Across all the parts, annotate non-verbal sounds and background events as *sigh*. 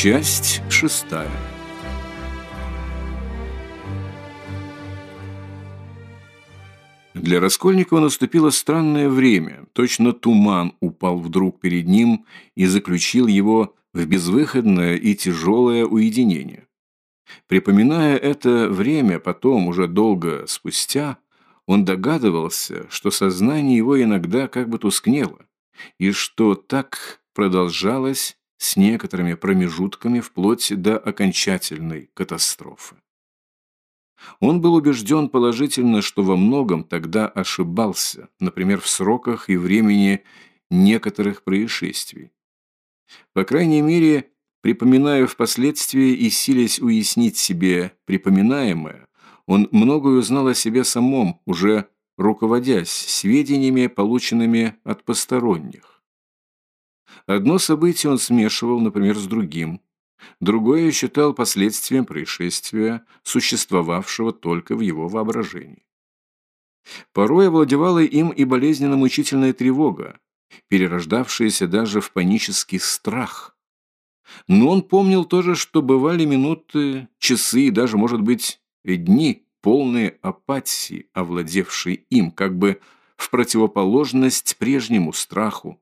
Часть шестая. Для Раскольникова наступило странное время. Точно туман упал вдруг перед ним и заключил его в безвыходное и тяжелое уединение. Припоминая это время потом, уже долго спустя, он догадывался, что сознание его иногда как бы тускнело, и что так продолжалось с некоторыми промежутками вплоть до окончательной катастрофы. Он был убежден положительно, что во многом тогда ошибался, например, в сроках и времени некоторых происшествий. По крайней мере, припоминая впоследствии и силясь уяснить себе припоминаемое, он многое узнал о себе самом, уже руководясь сведениями, полученными от посторонних. Одно событие он смешивал, например, с другим. Другое считал последствием происшествия, существовавшего только в его воображении. Порой овладевала им и болезненно-мучительная тревога, перерождавшаяся даже в панический страх. Но он помнил тоже, что бывали минуты, часы и даже, может быть, дни, полные апатии, овладевшей им, как бы в противоположность прежнему страху,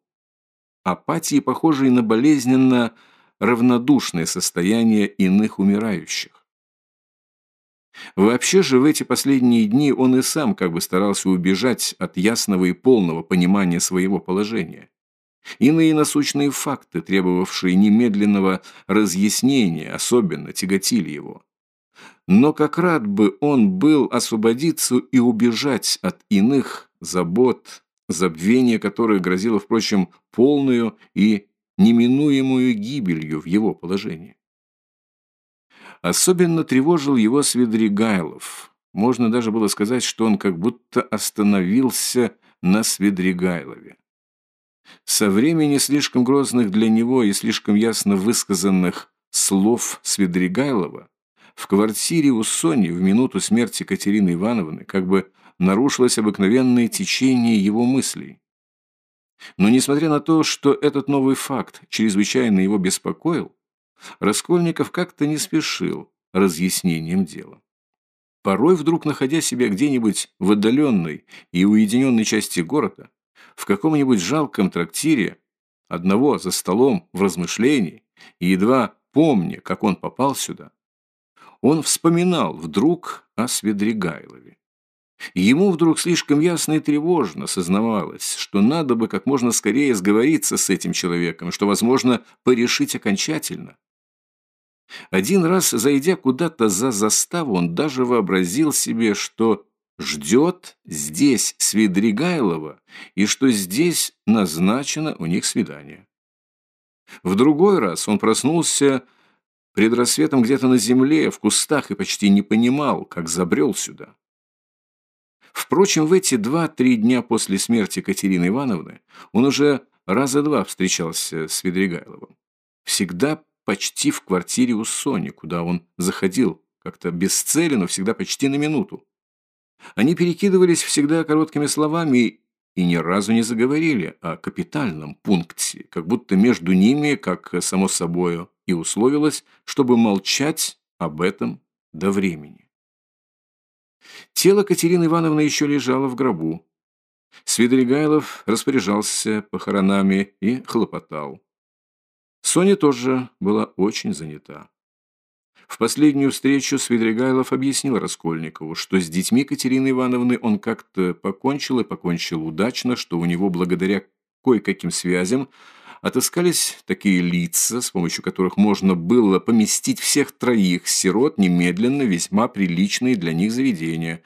апатии, похожей на болезненно равнодушное состояние иных умирающих. Вообще же в эти последние дни он и сам как бы старался убежать от ясного и полного понимания своего положения. Иные насущные факты, требовавшие немедленного разъяснения, особенно тяготили его. Но как рад бы он был освободиться и убежать от иных забот, забвение которое грозило, впрочем, полную и неминуемую гибелью в его положении. Особенно тревожил его Свидригайлов. Можно даже было сказать, что он как будто остановился на Свидригайлове. Со времени слишком грозных для него и слишком ясно высказанных слов Свидригайлова в квартире у Сони в минуту смерти Катерины Ивановны как бы нарушилось обыкновенное течение его мыслей. Но несмотря на то, что этот новый факт чрезвычайно его беспокоил, Раскольников как-то не спешил разъяснением дела. Порой, вдруг находя себя где-нибудь в отдаленной и уединенной части города, в каком-нибудь жалком трактире, одного за столом в размышлении, и едва помня, как он попал сюда, он вспоминал вдруг о Свидригайлове. Ему вдруг слишком ясно и тревожно сознавалось, что надо бы как можно скорее сговориться с этим человеком, что, возможно, порешить окончательно. Один раз, зайдя куда-то за заставу, он даже вообразил себе, что ждет здесь Свидригайлова и что здесь назначено у них свидание. В другой раз он проснулся пред рассветом где-то на земле, в кустах, и почти не понимал, как забрел сюда. Впрочем, в эти два-три дня после смерти Катерины Ивановны он уже раза два встречался с Ведригайловым. Всегда почти в квартире у Сони, куда он заходил как-то без цели, но всегда почти на минуту. Они перекидывались всегда короткими словами и ни разу не заговорили о капитальном пункте, как будто между ними, как само собою и условилось, чтобы молчать об этом до времени. Тело Катерины Ивановны еще лежало в гробу. Свидригайлов распоряжался похоронами и хлопотал. Соня тоже была очень занята. В последнюю встречу Свидригайлов объяснил Раскольникову, что с детьми Катерины Ивановны он как-то покончил и покончил удачно, что у него благодаря кое-каким связям отыскались такие лица, с помощью которых можно было поместить всех троих сирот немедленно весьма приличные для них заведения,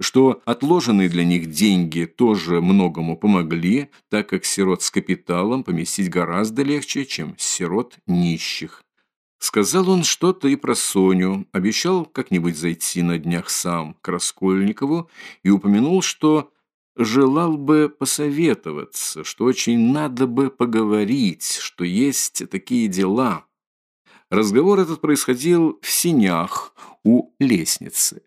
что отложенные для них деньги тоже многому помогли, так как сирот с капиталом поместить гораздо легче, чем сирот нищих. Сказал он что-то и про Соню, обещал как-нибудь зайти на днях сам к Раскольникову и упомянул, что желал бы посоветоваться, что очень надо бы поговорить, что есть такие дела. Разговор этот происходил в синях у лестницы.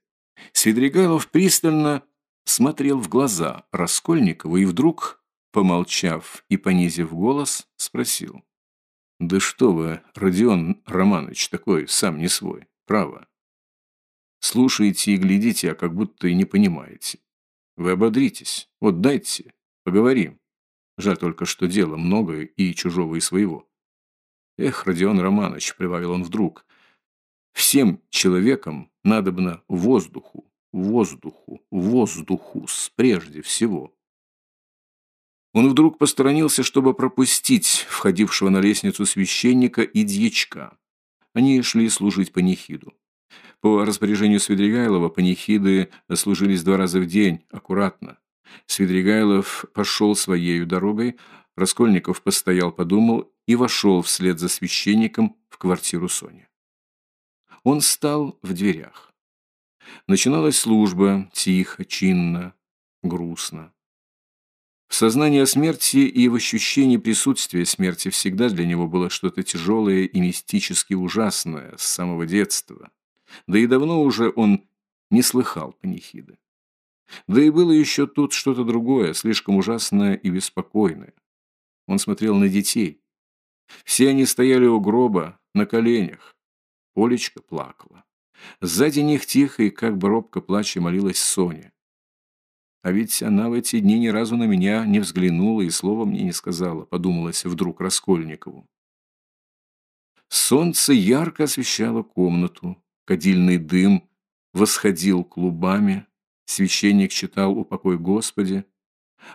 Свидригайлов пристально смотрел в глаза Раскольникова и вдруг, помолчав и понизив голос, спросил. Да что вы, Родион Романович, такой сам не свой. Право. Слушаете и глядите, а как будто и не понимаете. Вы ободритесь. Вот дайте, поговорим. Жаль только, что дела много и чужого, и своего. Эх, Родион Романович, прибавил он вдруг, всем человекам надобно воздуху, воздуху, воздуху, прежде всего. Он вдруг посторонился, чтобы пропустить входившего на лестницу священника и дьячка. Они шли служить панихиду. По распоряжению Свидригайлова панихиды служились два раза в день, аккуратно. Свидригайлов пошел своею дорогой, Раскольников постоял, подумал и вошел вслед за священником в квартиру Сони. Он стал в дверях. Начиналась служба, тихо, чинно, грустно. В сознании о смерти и в ощущении присутствия смерти всегда для него было что-то тяжелое и мистически ужасное с самого детства. Да и давно уже он не слыхал панихиды. Да и было еще тут что-то другое, слишком ужасное и беспокойное. Он смотрел на детей. Все они стояли у гроба, на коленях. Полечка плакала. Сзади них тихо и как бы робко плача молилась Соня. А ведь она в эти дни ни разу на меня не взглянула и слова мне не сказала, подумалось вдруг Раскольникову. Солнце ярко освещало комнату, кадильный дым восходил клубами, священник читал «Упокой Господи».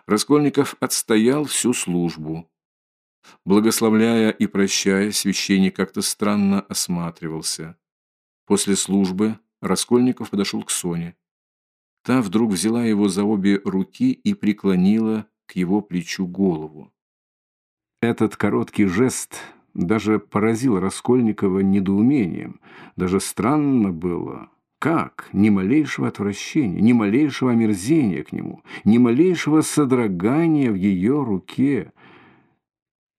Раскольников отстоял всю службу. Благословляя и прощая, священник как-то странно осматривался. После службы Раскольников подошел к Соне. Та вдруг взяла его за обе руки и преклонила к его плечу голову. Этот короткий жест даже поразил Раскольникова недоумением. Даже странно было. Как? Ни малейшего отвращения, ни малейшего омерзения к нему, ни малейшего содрогания в ее руке.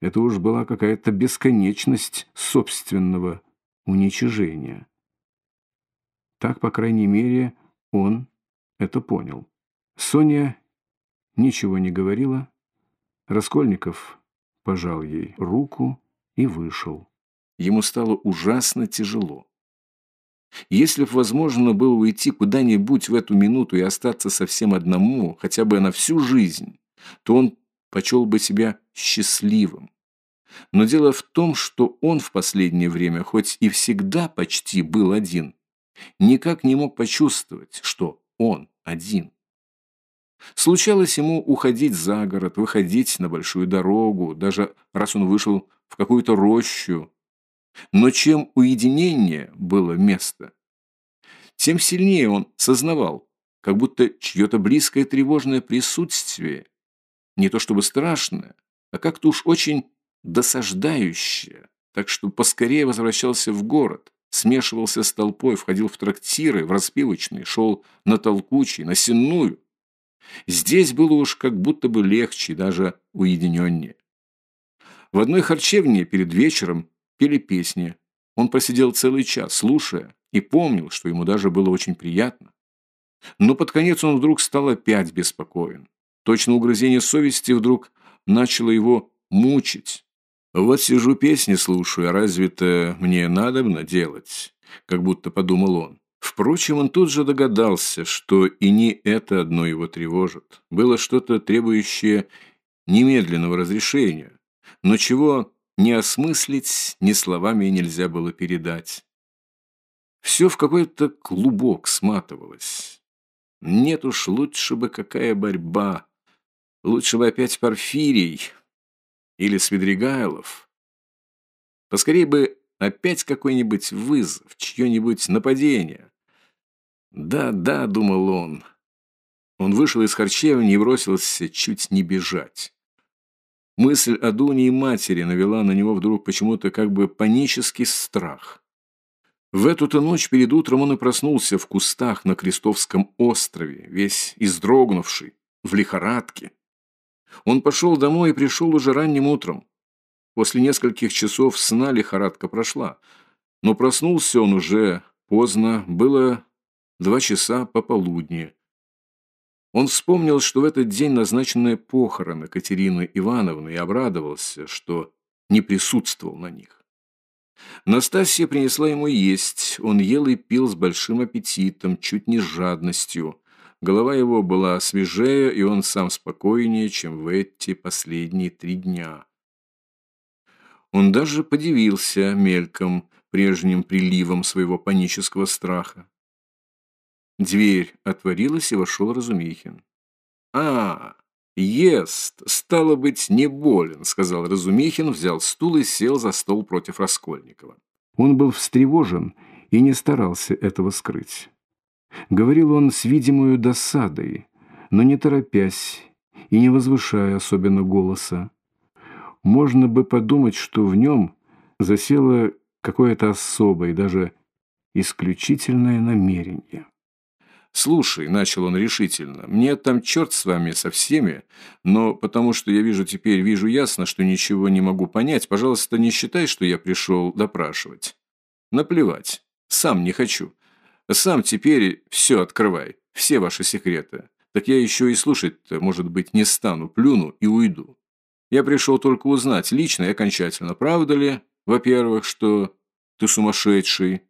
Это уж была какая-то бесконечность собственного уничижения. Так, по крайней мере, он это понял. Соня ничего не говорила. Раскольников пожал ей руку и вышел. Ему стало ужасно тяжело. Если б возможно было уйти куда-нибудь в эту минуту и остаться совсем одному, хотя бы на всю жизнь, то он почел бы себя счастливым. Но дело в том, что он в последнее время, хоть и всегда почти был один, никак не мог почувствовать, что он один. Случалось ему уходить за город, выходить на большую дорогу, даже раз он вышел в какую-то рощу. Но чем уединение было место, тем сильнее он сознавал, как будто чье-то близкое тревожное присутствие, не то чтобы страшное, а как-то уж очень досаждающее, так что поскорее возвращался в город, смешивался с толпой, входил в трактиры, в распивочные, шел на толкучий, на сенную. Здесь было уж как будто бы легче, даже уединеннее. В одной харчевне перед вечером пели песни. Он посидел целый час, слушая, и помнил, что ему даже было очень приятно. Но под конец он вдруг стал опять беспокоен. Точно угрызение совести вдруг начало его мучить. Вот сижу песни слушаю, а разве-то мне надобно делать? Как будто подумал он. Впрочем, он тут же догадался, что и не это одно его тревожит. Было что-то требующее немедленного разрешения, но чего не осмыслить ни словами нельзя было передать. Все в какой-то клубок сматывалось. Нет уж, лучше бы какая борьба. Лучше бы опять Порфирий, или Свидригайлов. Поскорее бы опять какой-нибудь вызов, чье-нибудь нападение. «Да, да», — думал он. Он вышел из харчевни и бросился чуть не бежать. Мысль о Дуне и матери навела на него вдруг почему-то как бы панический страх. В эту-то ночь перед утром он и проснулся в кустах на Крестовском острове, весь издрогнувший, в лихорадке. Он пошел домой и пришел уже ранним утром. После нескольких часов сна лихорадка прошла. Но проснулся он уже поздно, было два часа пополудни. Он вспомнил, что в этот день назначены похороны Катерины Ивановны и обрадовался, что не присутствовал на них. Настасья принесла ему есть. Он ел и пил с большим аппетитом, чуть не с жадностью. Голова его была свежее, и он сам спокойнее, чем в эти последние три дня. Он даже подивился мельком, прежним приливом своего панического страха. Дверь отворилась, и вошел Разумихин. «А, ест, стало быть, не болен», — сказал Разумихин, взял стул и сел за стол против Раскольникова. Он был встревожен и не старался этого скрыть. Говорил он с видимой досадой, но не торопясь и не возвышая особенно голоса. Можно бы подумать, что в нем засело какое-то особое даже исключительное намерение. «Слушай», — начал он решительно, — «мне там черт с вами со всеми, но потому что я вижу теперь, вижу ясно, что ничего не могу понять, пожалуйста, не считай, что я пришел допрашивать. Наплевать. Сам не хочу. Сам теперь все открывай, все ваши секреты. Так я еще и слушать может быть, не стану, плюну и уйду. Я пришел только узнать, лично и окончательно, правда ли, во-первых, что ты сумасшедший,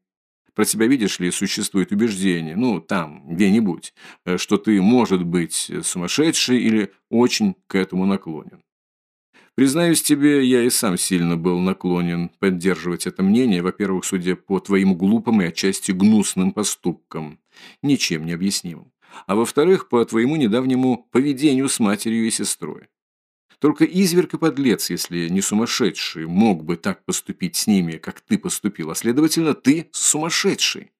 про тебя, видишь ли, существует убеждение, ну, там, где-нибудь, э, что ты, может быть, сумасшедший или очень к этому наклонен. Признаюсь тебе, я и сам сильно был наклонен поддерживать это мнение, во-первых, судя по твоим глупым и отчасти гнусным поступкам, ничем не объяснимым, а во-вторых, по твоему недавнему поведению с матерью и сестрой. Только изверг и подлец, если не сумасшедший, мог бы так поступить с ними, как ты поступил, а следовательно, ты сумасшедший.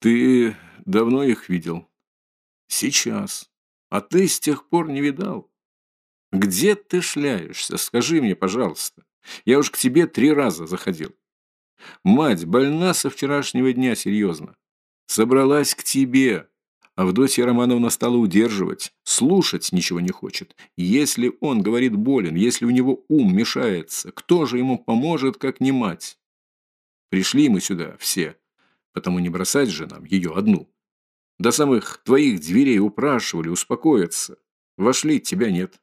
Ты давно их видел? Сейчас. А ты с тех пор не видал? Где ты шляешься? Скажи мне, пожалуйста. Я уж к тебе три раза заходил. Мать больна со вчерашнего дня, серьезно. Собралась к тебе, Авдотья Романовна стала удерживать, слушать ничего не хочет. Если он, говорит, болен, если у него ум мешается, кто же ему поможет, как не мать? Пришли мы сюда все, потому не бросать же нам ее одну. До самых твоих дверей упрашивали успокоиться. Вошли, тебя нет.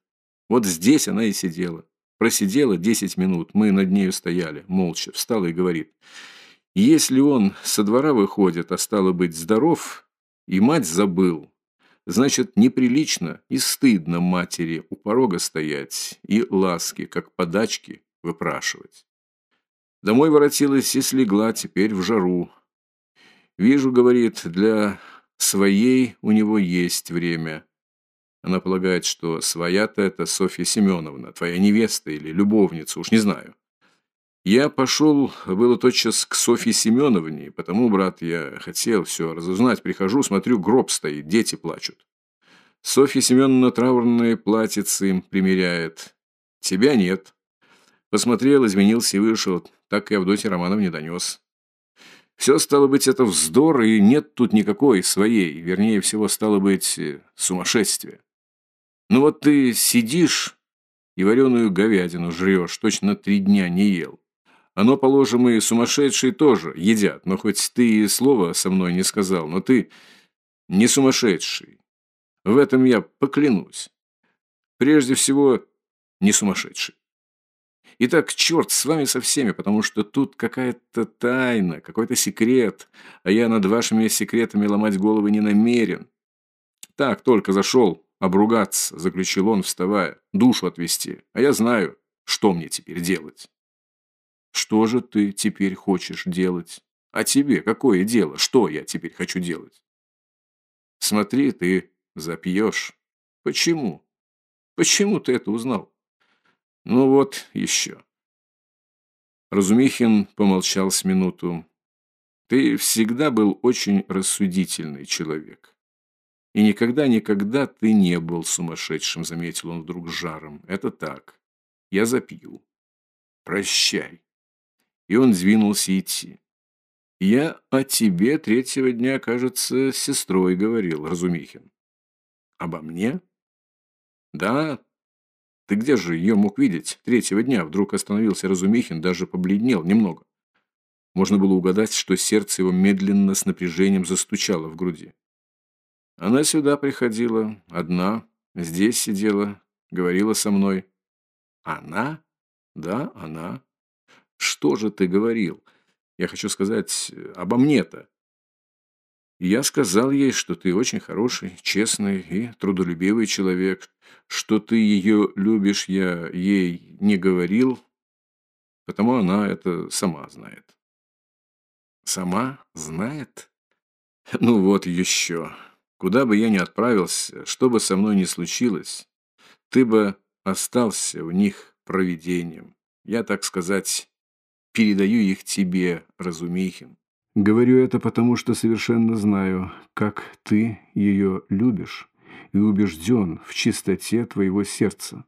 Вот здесь она и сидела. Просидела десять минут, мы над нею стояли, молча, встала и говорит. Если он со двора выходит, а стало быть здоров, и мать забыл. Значит, неприлично и стыдно матери у порога стоять и ласки, как подачки, выпрашивать. Домой воротилась и слегла теперь в жару. Вижу, говорит, для своей у него есть время. Она полагает, что своя-то это Софья Семеновна, твоя невеста или любовница, уж не знаю. Я пошел, было тотчас к Софье Семеновне, потому, брат, я хотел все разузнать. Прихожу, смотрю, гроб стоит, дети плачут. Софья Семеновна траурные платьицы им примеряет. Тебя нет. Посмотрел, изменился и вышел. Так и Авдотья Романовне донес. Все, стало быть, это вздор, и нет тут никакой своей, вернее всего, стало быть, сумасшествие. Ну вот ты сидишь и вареную говядину жрешь, точно три дня не ел. Оно, положим, и сумасшедшие тоже едят, но хоть ты и слова со мной не сказал, но ты не сумасшедший. В этом я поклянусь. Прежде всего, не сумасшедший. Итак, черт с вами со всеми, потому что тут какая-то тайна, какой-то секрет, а я над вашими секретами ломать головы не намерен. Так, только зашел обругаться, заключил он, вставая, душу отвести, а я знаю, что мне теперь делать. Что же ты теперь хочешь делать? А тебе какое дело? Что я теперь хочу делать? Смотри, ты запьешь. Почему? Почему ты это узнал? Ну вот еще. Разумихин помолчал с минуту. Ты всегда был очень рассудительный человек. И никогда-никогда ты не был сумасшедшим, заметил он вдруг жаром. Это так. Я запью. Прощай и он двинулся идти. «Я о тебе третьего дня, кажется, с сестрой говорил, Разумихин». «Обо мне?» «Да. Ты где же ее мог видеть третьего дня?» Вдруг остановился Разумихин, даже побледнел немного. Можно было угадать, что сердце его медленно с напряжением застучало в груди. Она сюда приходила, одна, здесь сидела, говорила со мной. «Она?» Да, она. Что же ты говорил? Я хочу сказать, обо мне-то. Я сказал ей, что ты очень хороший, честный и трудолюбивый человек. Что ты ее любишь, я ей не говорил, потому она это сама знает. Сама знает? *laughs* Ну вот еще. Куда бы я ни отправился, что бы со мной ни случилось, ты бы остался у них провидением. Я, так сказать, передаю их тебе, Разумихин. Говорю это потому, что совершенно знаю, как ты ее любишь и убежден в чистоте твоего сердца.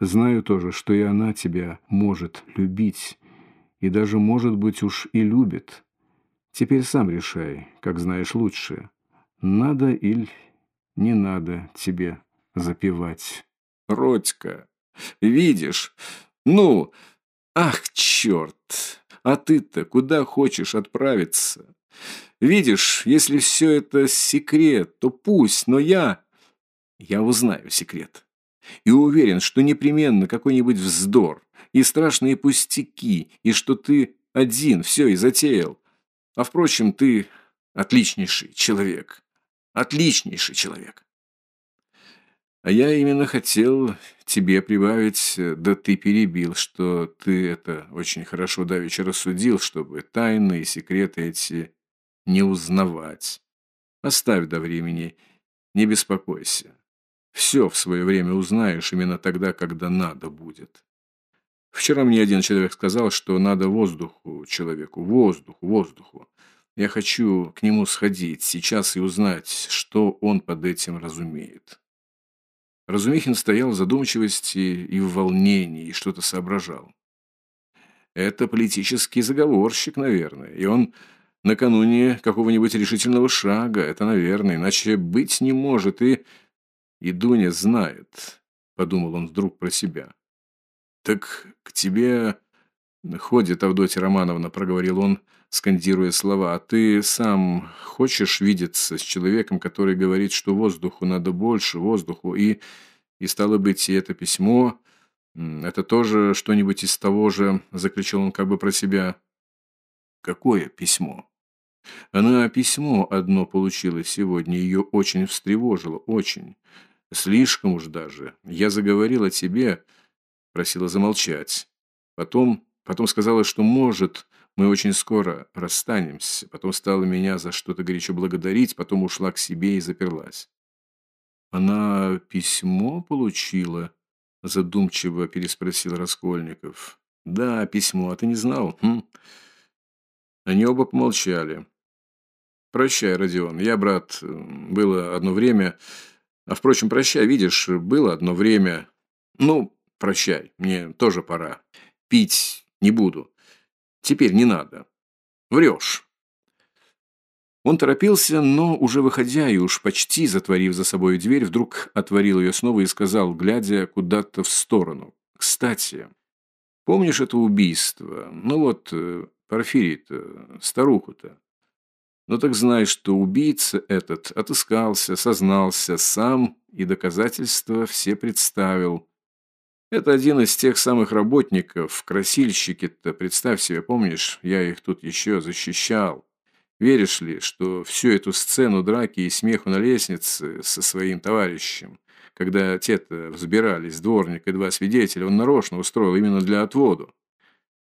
Знаю тоже, что и она тебя может любить, и даже, может быть, уж и любит. Теперь сам решай, как знаешь лучше, надо или не надо тебе запивать. Родька, видишь? Ну, ах, черт! А ты-то куда хочешь отправиться? Видишь, если все это секрет, то пусть, но я... Я узнаю секрет. И уверен, что непременно какой-нибудь вздор и страшные пустяки, и что ты один все и затеял. А впрочем, ты отличнейший человек. Отличнейший человек. А я именно хотел тебе прибавить, да ты перебил, что ты это очень хорошо давеча рассудил, чтобы тайны и секреты эти не узнавать. Оставь до времени, не беспокойся. Все в свое время узнаешь именно тогда, когда надо будет. Вчера мне один человек сказал, что надо воздуху человеку, воздуху, воздуху. Я хочу к нему сходить сейчас и узнать, что он под этим разумеет. Разумихин стоял в задумчивости и в волнении, и что-то соображал. Это политический заговорщик, наверное, и он накануне какого-нибудь решительного шага, это, наверное, иначе быть не может, и... И Дуня знает, подумал он вдруг про себя. Так к тебе ходит Авдотья Романовна, проговорил он, скандируя слова. А ты сам хочешь видеться с человеком, который говорит, что воздуху надо больше, воздуху, и... И стало быть, и это письмо... Это тоже что-нибудь из того же, заключил он как бы про себя. Какое письмо? Она письмо одно получила сегодня, ее очень встревожило, очень. Слишком уж даже. Я заговорила тебе, просила замолчать. Потом, потом сказала, что может, мы очень скоро расстанемся. Потом стала меня за что-то горячо благодарить, потом ушла к себе и заперлась. Она письмо получила? Задумчиво переспросил Раскольников. Да, письмо, а ты не знал? Хм. Они оба помолчали. Прощай, Родион. Я, брат, было одно время... А, впрочем, прощай, видишь, было одно время... Ну, прощай, мне тоже пора. Пить не буду. Теперь не надо. Врешь. Он торопился, но, уже выходя и уж почти затворив за собой дверь, вдруг отворил ее снова и сказал, глядя куда-то в сторону. «Кстати, помнишь это убийство? Ну вот, э, Порфирий-то, старуху-то. Ну так знай, что убийца этот отыскался, сознался сам и доказательства все представил. Это один из тех самых работников, красильщики-то, представь себе, помнишь, я их тут еще защищал. Веришь ли, что всю эту сцену драки и смеху на лестнице со своим товарищем, когда те-то взбирались, дворник и два свидетеля, он нарочно устроил именно для отводу?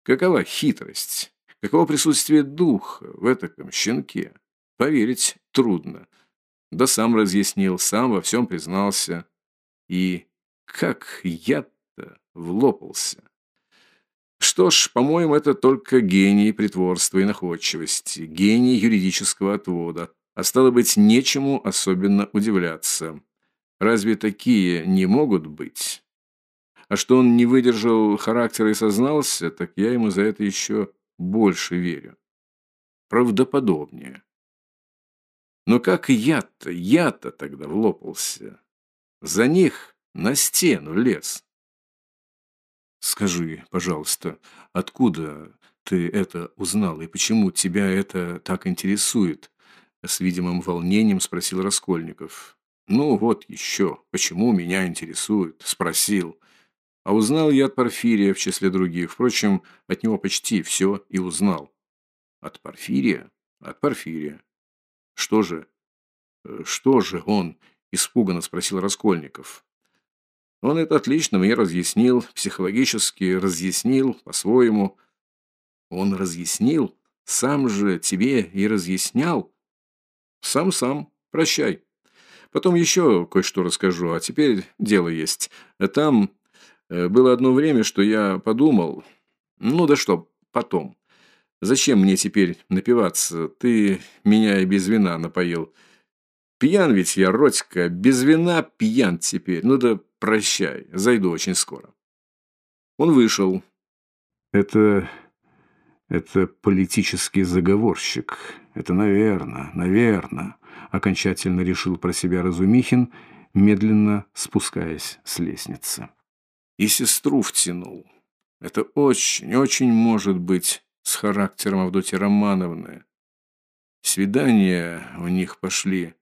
Какова хитрость? Какого присутствия духа в этом щенке? Поверить трудно. Да сам разъяснил, сам во всем признался. И как я-то влопался. Что ж, по-моему, это только гений притворства и находчивости, гений юридического отвода. А стало быть, нечему особенно удивляться. Разве такие не могут быть? А что он не выдержал характера и сознался, так я ему за это еще больше верю. Правдоподобнее. Но как я-то, я-то тогда влопался. За них на стену лез. Скажи, пожалуйста, откуда ты это узнал и почему тебя это так интересует? С видимым волнением спросил Раскольников. Ну вот еще, почему меня интересует? Спросил. А узнал я от Порфирия в числе других. Впрочем, от него почти все и узнал. От Порфирия? От Порфирия. Что же? Э, что же он? Испуганно спросил Раскольников. Он это отлично мне разъяснил, психологически разъяснил по-своему. Он разъяснил? Сам же тебе и разъяснял? Сам-сам. Прощай. Потом еще кое-что расскажу, а теперь дело есть. Там э, было одно время, что я подумал... Ну да что, потом. Зачем мне теперь напиваться? Ты меня и без вина напоил. Пьян ведь я, Родька, без вина пьян теперь. Ну да прощай, зайду очень скоро. Он вышел. Это... это политический заговорщик. Это, наверное, наверное, окончательно решил про себя Разумихин, медленно спускаясь с лестницы. И сестру втянул. Это очень, очень может быть с характером Авдотьи Романовны. Свидания у них пошли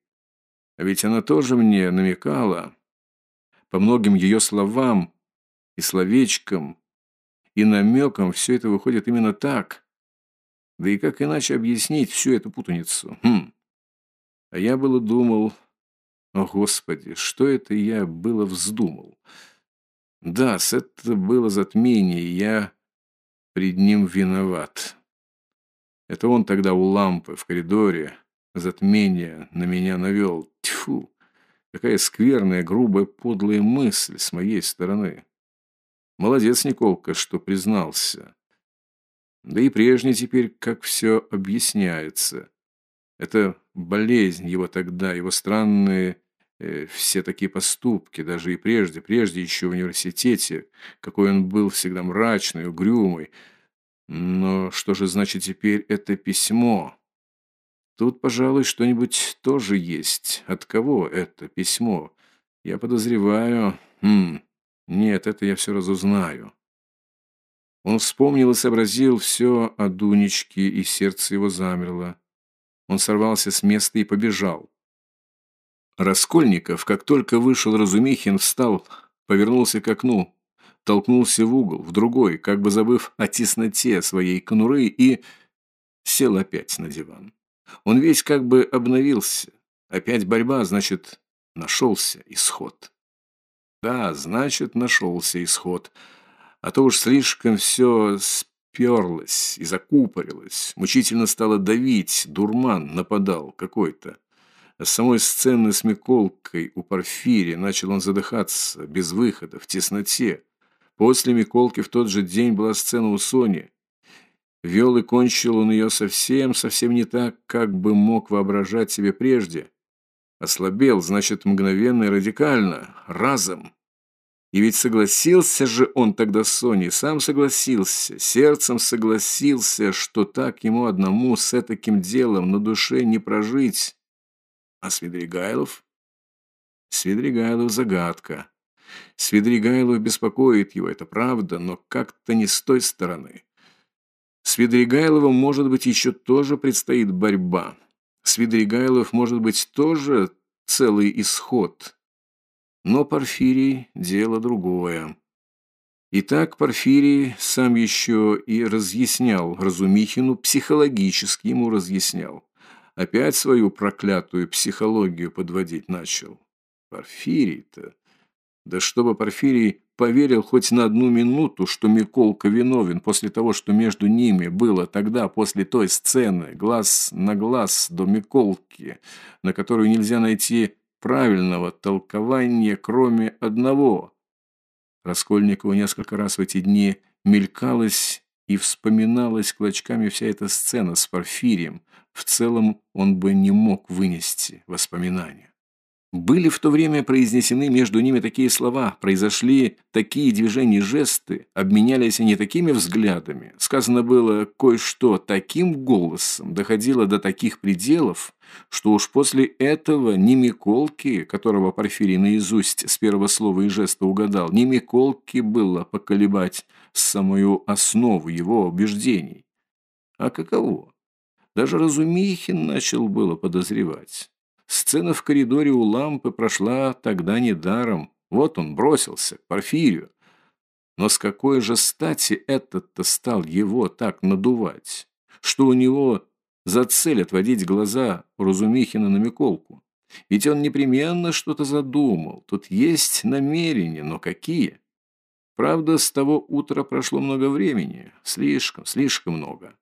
а ведь она тоже мне намекала. По многим ее словам и словечкам, и намекам все это выходит именно так. Да и как иначе объяснить всю эту путаницу? Хм. А я было думал... О, Господи, что это я было вздумал? Да, с это было затмение, я пред ним виноват. Это он тогда у лампы в коридоре затмение на меня навел. Тьфу! Какая скверная, грубая, подлая мысль с моей стороны. Молодец, Николка, что признался. Да и прежний теперь, как все объясняется. Это болезнь его тогда, его странные э, все такие поступки, даже и прежде, прежде еще в университете, какой он был всегда мрачный, угрюмый. Но что же значит теперь это письмо? Тут, пожалуй, что-нибудь тоже есть. От кого это письмо? Я подозреваю... Хм, нет, это я все разузнаю. Он вспомнил и сообразил все о Дунечке, и сердце его замерло. Он сорвался с места и побежал. Раскольников, как только вышел Разумихин, встал, повернулся к окну, толкнулся в угол, в другой, как бы забыв о тесноте своей конуры, и сел опять на диван. Он весь как бы обновился. Опять борьба, значит, нашелся исход. Да, значит, нашелся исход. А то уж слишком все сперлось и закупорилось. Мучительно стало давить, дурман нападал какой-то. С самой сцены с Миколкой у Порфирия начал он задыхаться, без выхода, в тесноте. После Миколки в тот же день была сцена у Сони. Вел и кончил он ее совсем, совсем не так, как бы мог воображать себе прежде. Ослабел, значит, мгновенно и радикально, разом. И ведь согласился же он тогда с Соней, сам согласился, сердцем согласился, что так ему одному с таким делом на душе не прожить. А Свидригайлов? Свидригайлов загадка. Свидригайлов беспокоит его, это правда, но как-то не с той стороны. С Ведригайловым, может быть, еще тоже предстоит борьба. С Ведригайлов, может быть, тоже целый исход. Но Порфирий – дело другое. Итак, Порфирий сам еще и разъяснял Разумихину, психологически ему разъяснял. Опять свою проклятую психологию подводить начал. Порфирий-то... Да чтобы Порфирий поверил хоть на одну минуту, что Миколка виновен после того, что между ними было тогда, после той сцены, глаз на глаз до Миколки, на которую нельзя найти правильного толкования, кроме одного. Раскольникову несколько раз в эти дни мелькалась и вспоминалась клочками вся эта сцена с Порфирием. В целом он бы не мог вынести воспоминания. Были в то время произнесены между ними такие слова, произошли такие движения жесты, обменялись они такими взглядами, сказано было кое-что таким голосом, доходило до таких пределов, что уж после этого ни Миколки, которого Порфирий наизусть с первого слова и жеста угадал, ни Миколки было поколебать самую основу его убеждений. А каково? Даже Разумихин начал было подозревать. Сцена в коридоре у лампы прошла тогда недаром. Вот он бросился Порфирию. Но с какой же стати этот-то стал его так надувать? Что у него за цель отводить глаза Разумихина на Миколку? Ведь он непременно что-то задумал. Тут есть намерения, но какие? Правда, с того утра прошло много времени. Слишком, слишком много.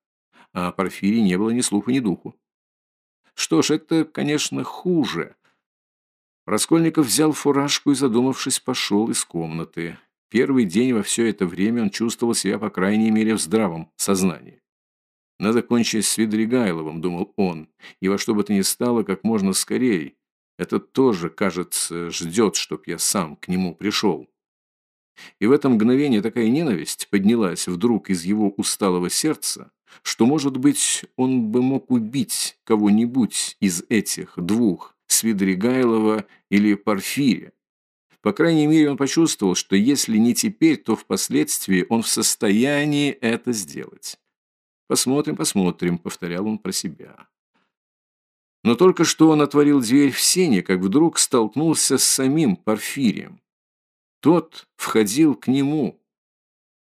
А о Порфирии не было ни слуху, ни духу. Что ж, это, конечно, хуже. Раскольников взял фуражку и, задумавшись, пошел из комнаты. Первый день во все это время он чувствовал себя, по крайней мере, в здравом сознании. «Надо кончить с Ведригайловым», — думал он, «и во что бы то ни стало, как можно скорее. Это тоже, кажется, ждет, чтоб я сам к нему пришел». И в это мгновение такая ненависть поднялась вдруг из его усталого сердца, что, может быть, он бы мог убить кого-нибудь из этих двух, Свидригайлова или Порфирия. По крайней мере, он почувствовал, что если не теперь, то впоследствии он в состоянии это сделать. «Посмотрим, посмотрим», — повторял он про себя. Но только что он отворил дверь в сене, как вдруг столкнулся с самим Порфирием. Тот входил к нему.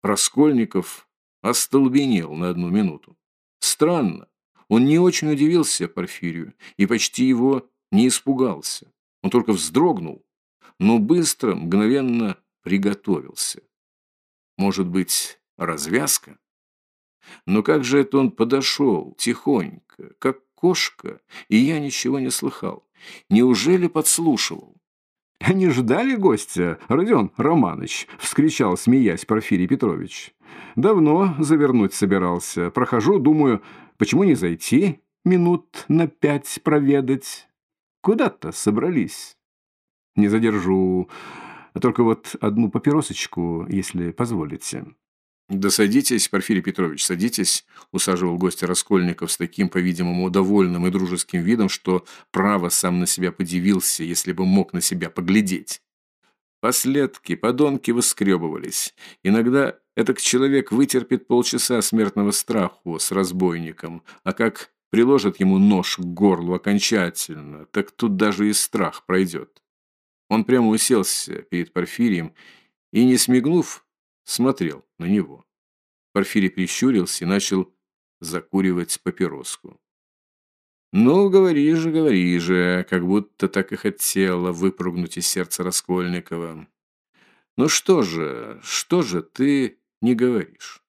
Раскольников остолбенел на одну минуту. Странно, он не очень удивился Порфирию и почти его не испугался. Он только вздрогнул, но быстро, мгновенно приготовился. Может быть, развязка? Но как же это он подошел, тихонько, как кошка, и я ничего не слыхал? Неужели подслушивал? «Не ждали гостя, Родион Романыч?» — вскричал, смеясь, Порфирий Петрович. «Давно завернуть собирался. Прохожу, думаю, почему не зайти минут на пять проведать? Куда-то собрались?» «Не задержу. Только вот одну папиросочку, если позволите». «Да садитесь, Порфирий Петрович, садитесь», – усаживал гостя Раскольников с таким, по-видимому, довольным и дружеским видом, что право сам на себя подивился, если бы мог на себя поглядеть. Последки, подонки выскребывались. Иногда этот человек вытерпит полчаса смертного страху с разбойником, а как приложат ему нож к горлу окончательно, так тут даже и страх пройдет. Он прямо уселся перед Порфирием и, не смигнув, смотрел на него. Порфирий прищурился и начал закуривать папироску. «Ну, говори же, говори же, как будто так и хотела выпрыгнуть из сердца Раскольникова. Ну что же, что же ты не говоришь?»